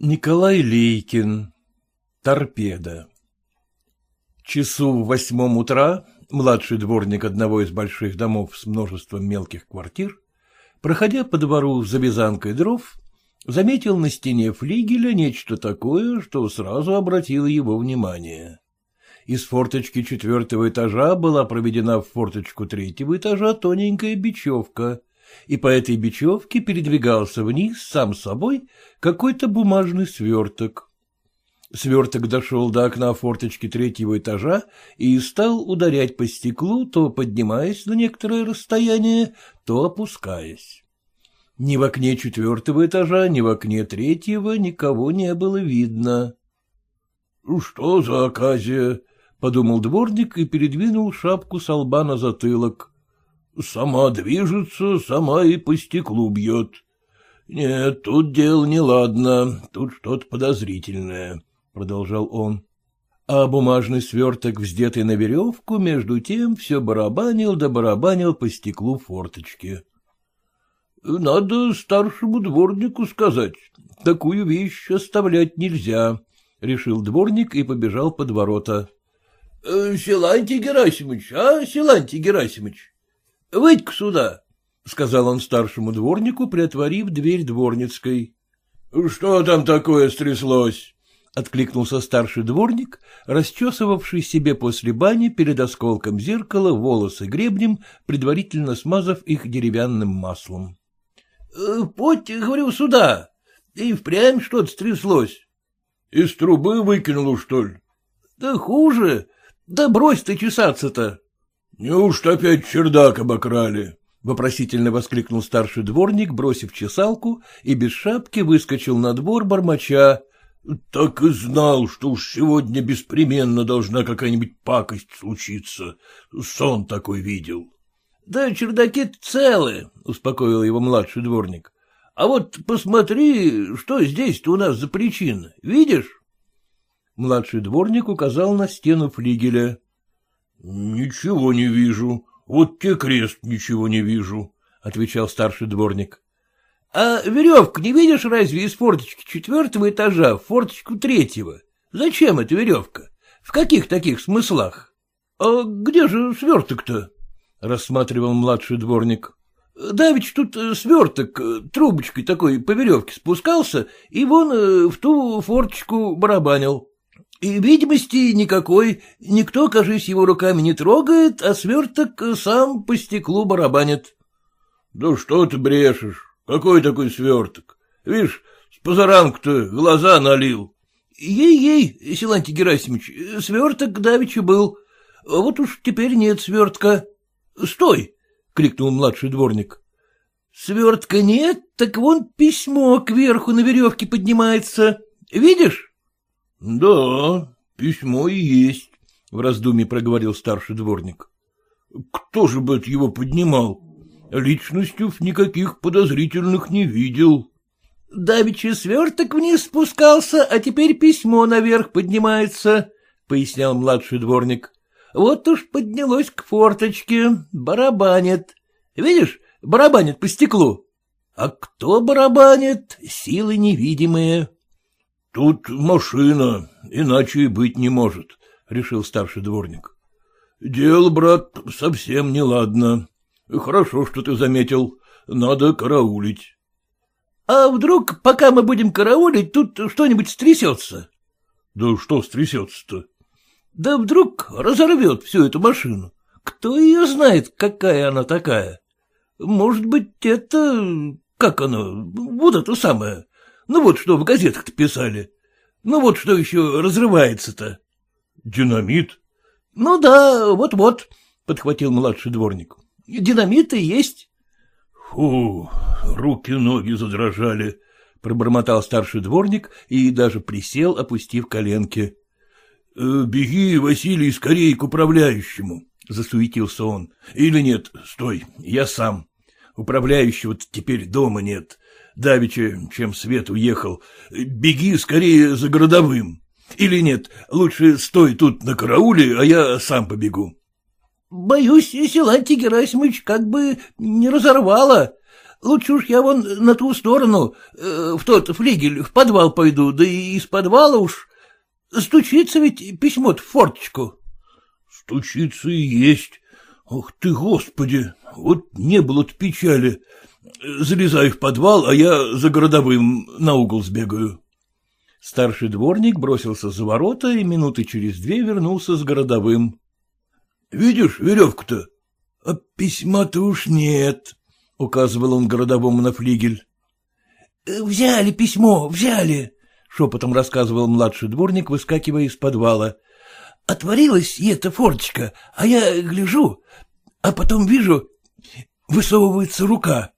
Николай Лейкин. Торпеда. Часу в восьмом утра младший дворник одного из больших домов с множеством мелких квартир, проходя по двору за вязанкой дров, заметил на стене флигеля нечто такое, что сразу обратило его внимание. Из форточки четвертого этажа была проведена в форточку третьего этажа тоненькая бечевка, и по этой бечевке передвигался вниз сам собой какой-то бумажный сверток. Сверток дошел до окна форточки третьего этажа и стал ударять по стеклу, то поднимаясь на некоторое расстояние, то опускаясь. Ни в окне четвертого этажа, ни в окне третьего никого не было видно. — Что за оказия? — подумал дворник и передвинул шапку с лба на затылок. Сама движется, сама и по стеклу бьет. Нет, тут дело неладно, тут что-то подозрительное, — продолжал он. А бумажный сверток, вздетый на веревку, между тем все барабанил да барабанил по стеклу форточки. — Надо старшему дворнику сказать, такую вещь оставлять нельзя, — решил дворник и побежал под ворота. «Э, — Силантий Герасимович, а, Силантий Герасимович? — Выйдь-ка сюда, — сказал он старшему дворнику, приотворив дверь дворницкой. — Что там такое стряслось? — откликнулся старший дворник, расчесывавший себе после бани перед осколком зеркала волосы гребнем, предварительно смазав их деревянным маслом. «Э, — Подь, говорю, сюда. И впрямь что-то стряслось. — Из трубы выкинул, что ли? — Да хуже. Да брось ты чесаться-то. — Неужто опять чердак обокрали? — вопросительно воскликнул старший дворник, бросив чесалку, и без шапки выскочил на двор бормоча. — Так и знал, что уж сегодня беспременно должна какая-нибудь пакость случиться. Сон такой видел. — Да чердаки целы, — успокоил его младший дворник. — А вот посмотри, что здесь-то у нас за причина, видишь? Младший дворник указал на стену флигеля. — Ничего не вижу. Вот те крест ничего не вижу, — отвечал старший дворник. — А веревку не видишь разве из форточки четвертого этажа в форточку третьего? Зачем эта веревка? В каких таких смыслах? — А где же сверток-то? — рассматривал младший дворник. — Да ведь тут сверток трубочкой такой по веревке спускался и вон э, в ту форточку барабанил. И видимости никакой, никто, кажись, его руками не трогает, а сверток сам по стеклу барабанит. — Да что ты брешешь? Какой такой сверток? Видишь, с позаранку-то глаза налил. Ей-ей, Силантий Герасимович, сверток давеча был. Вот уж теперь нет свертка. Стой! — крикнул младший дворник. — Свертка нет, так вон письмо кверху на веревке поднимается. Видишь? — Да, письмо и есть, — в раздумье проговорил старший дворник. — Кто же бы это его поднимал? Личностью никаких подозрительных не видел. — Давичи сверток вниз спускался, а теперь письмо наверх поднимается, — пояснял младший дворник. — Вот уж поднялось к форточке, барабанит. Видишь, барабанит по стеклу. А кто барабанит, силы невидимые. — Тут машина, иначе и быть не может, — решил старший дворник. — Дело, брат, совсем неладно. Хорошо, что ты заметил. Надо караулить. — А вдруг, пока мы будем караулить, тут что-нибудь стрясется? — Да что стрясется-то? — Да вдруг разорвет всю эту машину. Кто ее знает, какая она такая? Может быть, это... Как она? Вот это самое. Ну вот что в газетах-то писали. Ну вот что еще разрывается-то. — Динамит? — Ну да, вот-вот, — подхватил младший дворник. — Динамит и есть. — Фу, руки-ноги задрожали, — пробормотал старший дворник и даже присел, опустив коленки. «Э, — Беги, Василий, скорее к управляющему, — засуетился он. — Или нет, стой, я сам. Управляющего теперь дома нет. Давича, чем свет уехал. Беги скорее за городовым. Или нет, лучше стой тут на карауле, а я сам побегу. — Боюсь, Силантий Герасимович как бы не разорвало. Лучше уж я вон на ту сторону, э, в тот флигель, в подвал пойду, да и из подвала уж... Стучится ведь письмо в форточку. — Стучится и есть. Ох ты, господи, вот не было-то печали. Залезай в подвал, а я за городовым на угол сбегаю. Старший дворник бросился за ворота и минуты через две вернулся с городовым. — Видишь веревку-то? А письма-то уж нет, — указывал он городовому на флигель. «Э, — Взяли письмо, взяли, — шепотом рассказывал младший дворник, выскакивая из подвала. — Отворилась эта форточка, а я гляжу, а потом вижу, высовывается рука.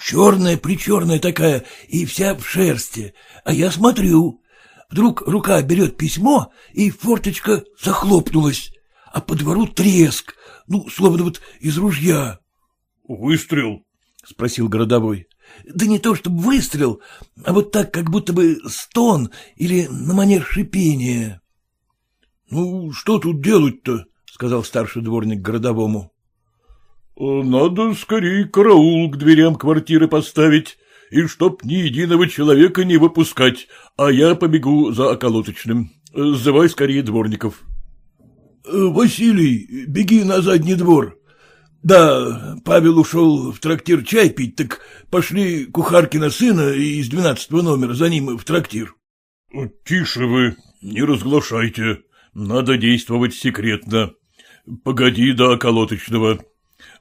Черная-причерная такая и вся в шерсти, а я смотрю. Вдруг рука берет письмо, и форточка захлопнулась, а по двору треск, ну, словно вот из ружья. — Выстрел? — спросил городовой. — Да не то чтобы выстрел, а вот так, как будто бы стон или на манер шипения. — Ну, что тут делать-то? — сказал старший дворник городовому. — Надо скорее караул к дверям квартиры поставить, и чтоб ни единого человека не выпускать, а я побегу за околоточным. Сзывай скорее дворников. — Василий, беги на задний двор. Да, Павел ушел в трактир чай пить, так пошли кухаркина сына из двенадцатого номера за ним в трактир. — Тише вы, не разглашайте. Надо действовать секретно. Погоди до околоточного.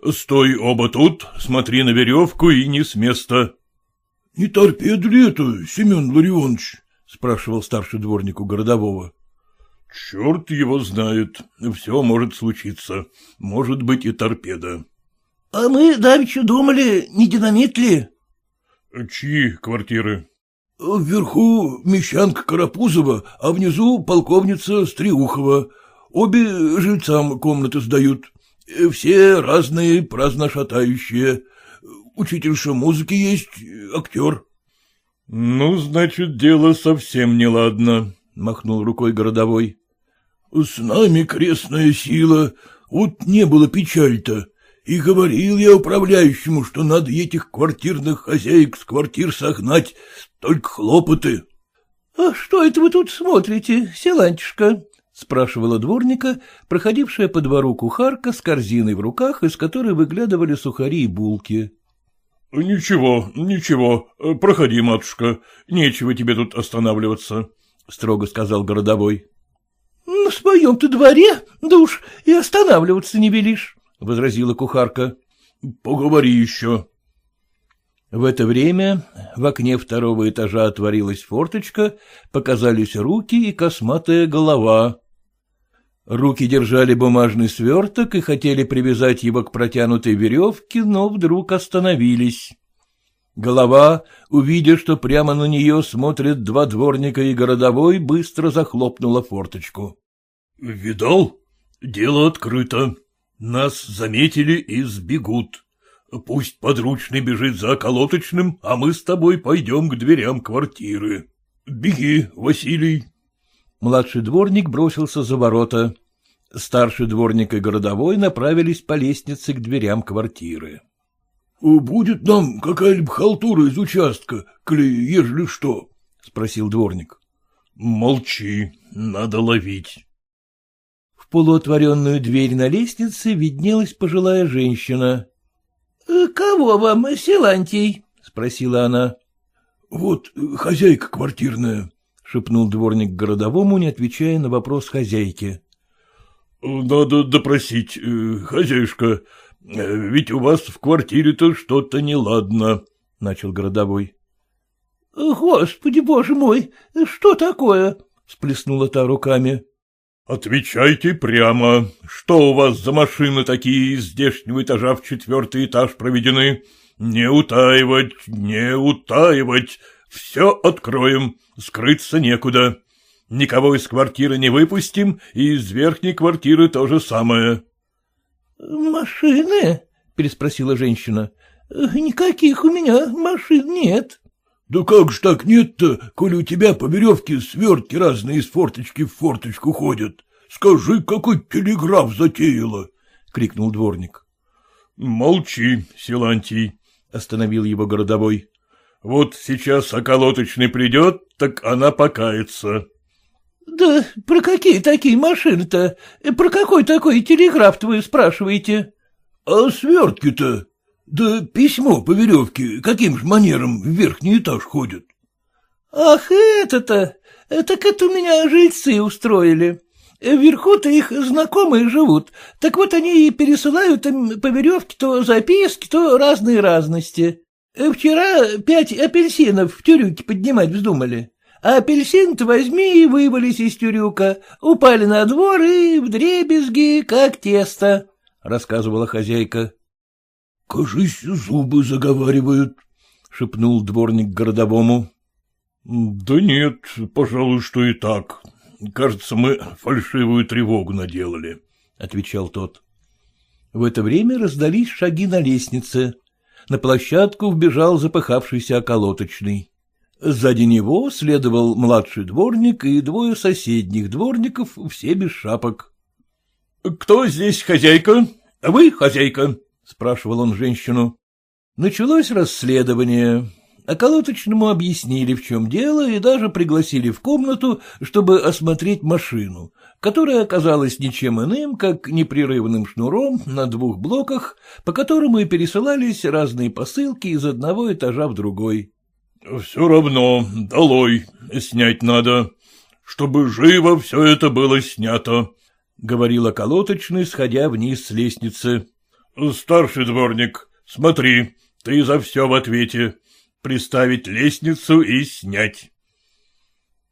Стой оба тут, смотри на веревку и не с места. — Не торпеда ли это, Семен Ларионович? — спрашивал старший дворник у городового. — Черт его знает, все может случиться, может быть и торпеда. — А мы давеча думали, не динамит ли? — Чьи квартиры? — Вверху мещанка Карапузова, а внизу полковница Стриухова. Обе жильцам комнаты сдают. Все разные, праздно шатающие. Учительша музыки есть, актер. — Ну, значит, дело совсем неладно, — махнул рукой городовой. — С нами крестная сила, вот не было печаль-то. И говорил я управляющему, что надо этих квартирных хозяек с квартир согнать, только хлопоты. — А что это вы тут смотрите, Силантишка? — спрашивала дворника, проходившая по двору кухарка с корзиной в руках, из которой выглядывали сухари и булки. — Ничего, ничего, проходи, матушка, нечего тебе тут останавливаться, — строго сказал городовой. — На своем-то дворе, да уж и останавливаться не велишь, — возразила кухарка. — Поговори еще. В это время в окне второго этажа отворилась форточка, показались руки и косматая голова. Руки держали бумажный сверток и хотели привязать его к протянутой веревке, но вдруг остановились. Голова, увидя, что прямо на нее смотрят два дворника и городовой, быстро захлопнула форточку. — Видал? Дело открыто. Нас заметили и сбегут. Пусть подручный бежит за околоточным, а мы с тобой пойдем к дверям квартиры. Беги, Василий. Младший дворник бросился за ворота. Старший дворник и городовой направились по лестнице к дверям квартиры. — Будет нам какая-либо халтура из участка, коли ежели что? — спросил дворник. — Молчи, надо ловить. В полуотворенную дверь на лестнице виднелась пожилая женщина. — Кого вам, Силантий? — спросила она. — Вот хозяйка квартирная, — шепнул дворник городовому, не отвечая на вопрос хозяйки. — Надо допросить, э, хозяюшка, э, ведь у вас в квартире-то что-то неладно, — начал городовой. — Господи, боже мой, что такое? — сплеснула та руками. — Отвечайте прямо. Что у вас за машины такие из здешнего этажа в четвертый этаж проведены? Не утаивать, не утаивать. Все откроем, скрыться некуда. Никого из квартиры не выпустим, и из верхней квартиры то же самое. — Машины? — переспросила женщина. — Никаких у меня машин нет. — Да как ж так нет-то, коли у тебя по веревке свертки разные из форточки в форточку ходят? Скажи, какой телеграф затеяла? — крикнул дворник. — Молчи, Силантий. — остановил его городовой. — Вот сейчас околоточный придет, так она покается. — Да про какие такие машины-то? Про какой такой телеграф вы спрашиваете? — А свертки-то? Да письмо по веревке каким же манером в верхний этаж ходит? — Ах, это-то! Так это у меня жильцы устроили. Вверху-то их знакомые живут, так вот они и пересылают им по веревке то записки, то разные разности. Вчера пять апельсинов в тюрюке поднимать вздумали. А апельсин-то возьми и вывались из тюрюка, упали на двор и вдребезги, как тесто, — рассказывала хозяйка. — Кажись, зубы заговаривают, — шепнул дворник городовому. — Да нет, пожалуй, что и так. Кажется, мы фальшивую тревогу наделали, — отвечал тот. В это время раздались шаги на лестнице. На площадку вбежал запыхавшийся околоточный. Сзади него следовал младший дворник и двое соседних дворников, все без шапок. — Кто здесь хозяйка? Вы хозяйка? — спрашивал он женщину. Началось расследование. Околоточному объяснили, в чем дело, и даже пригласили в комнату, чтобы осмотреть машину, которая оказалась ничем иным, как непрерывным шнуром на двух блоках, по которому и пересылались разные посылки из одного этажа в другой. — Все равно, долой, снять надо, чтобы живо все это было снято, — говорил околоточный, сходя вниз с лестницы. — Старший дворник, смотри, ты за все в ответе приставить лестницу и снять.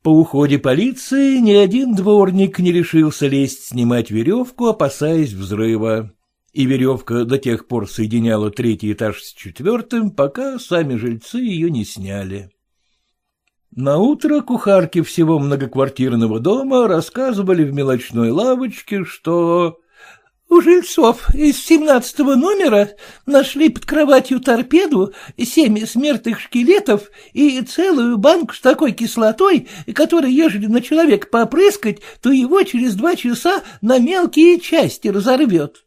По уходе полиции ни один дворник не решился лезть снимать веревку, опасаясь взрыва. И веревка до тех пор соединяла третий этаж с четвертым, пока сами жильцы ее не сняли. На утро кухарки всего многоквартирного дома рассказывали в мелочной лавочке, что у жильцов из семнадцатого номера нашли под кроватью торпеду, семь смертных шкелетов и целую банку с такой кислотой, которой, ежели на человека попрыскать, то его через два часа на мелкие части разорвет.